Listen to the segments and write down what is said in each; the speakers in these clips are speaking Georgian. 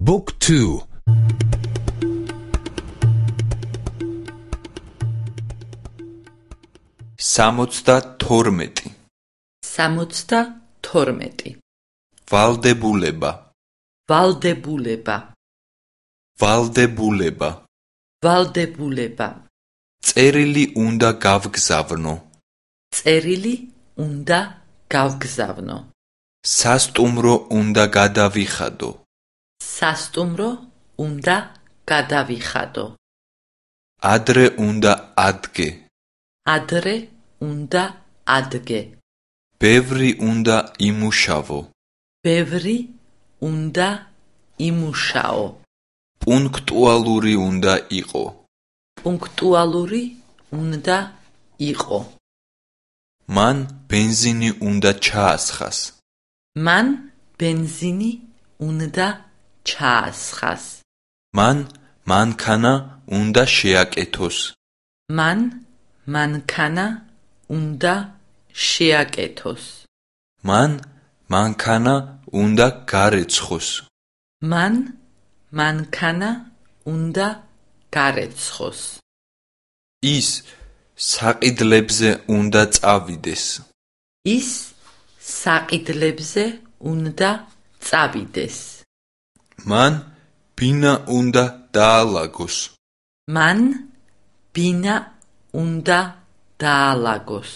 Book 2 62 62 ვალდებულება ვალდებულება ვალდებულება ვალდებულება წერილი უნდა გავგზავნო წერილი უნდა გავგზავნო სასტუმრო უნდა გადავიხადო სასტუმრო უნდა გადავიხადო. ადრე უნდა ადგე. ადრე უნდა ადგე. ბევრი უნდა იმუშავო. ბევრი უნდა იმუშაო. პუნქტუალური უნდა იყო. პუნქტუალური უნდა იყო. მან ბენზინი უნდა ჩაასხას. მან ბენზინი უნდა ჩაასხას მან მანქანა უნდა შეაკეთოს. მან მანქანა უნდა შეაკეთოს. მან მანქანა უნდა გარეცხოს. მან მანქანა უნდა გარეცხოს. ის საყიდლებზე უნდა წავიდეს. ის საყიდლებზე უნდა წავიდეს მან ბინა უნდა დაალაგოს. მან ბინა უნდა დაალაგოს.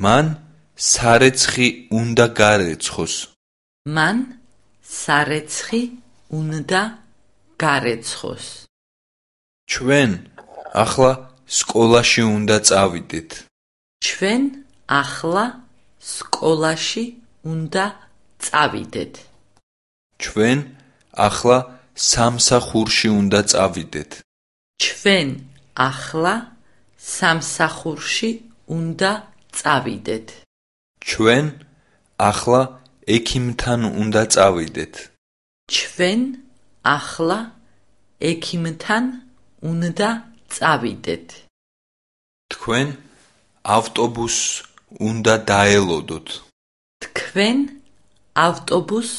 მან სარეცხი უნდა გარეცხოს. მან სარეცხი უნდა გარეცხოს. ჩვენ ახლა სკოლაში უნდა წავიდეთ. ჩვენ ახლა სკოლაში უნდა წავიდეთ. ჩვენ ახლა სამსახურში უნდა წავიდეთ. ჩვენ ახლა სამსახურში უნდა წავიდეთ. ჩვენ ახლა ექიმთან უნდა წავიდეთ. ჩვენ ახლა ექიმთან უნდა წავიდეთ. თქვენ ავტობუსს უნდა დაელოდოთ. თქვენ ავტობუსს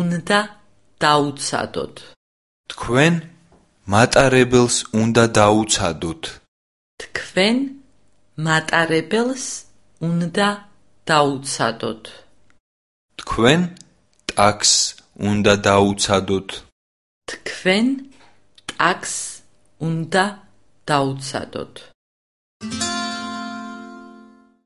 უნდა დაუცადოთ თქვენ მატარებელს უნდა დაუცადოთ თქვენ მატარებელს უნდა დაუცადოთ თქვენ ტაქსს უნდა დაუცადოთ თქვენ ტაქსს უნდა დაუცადოთ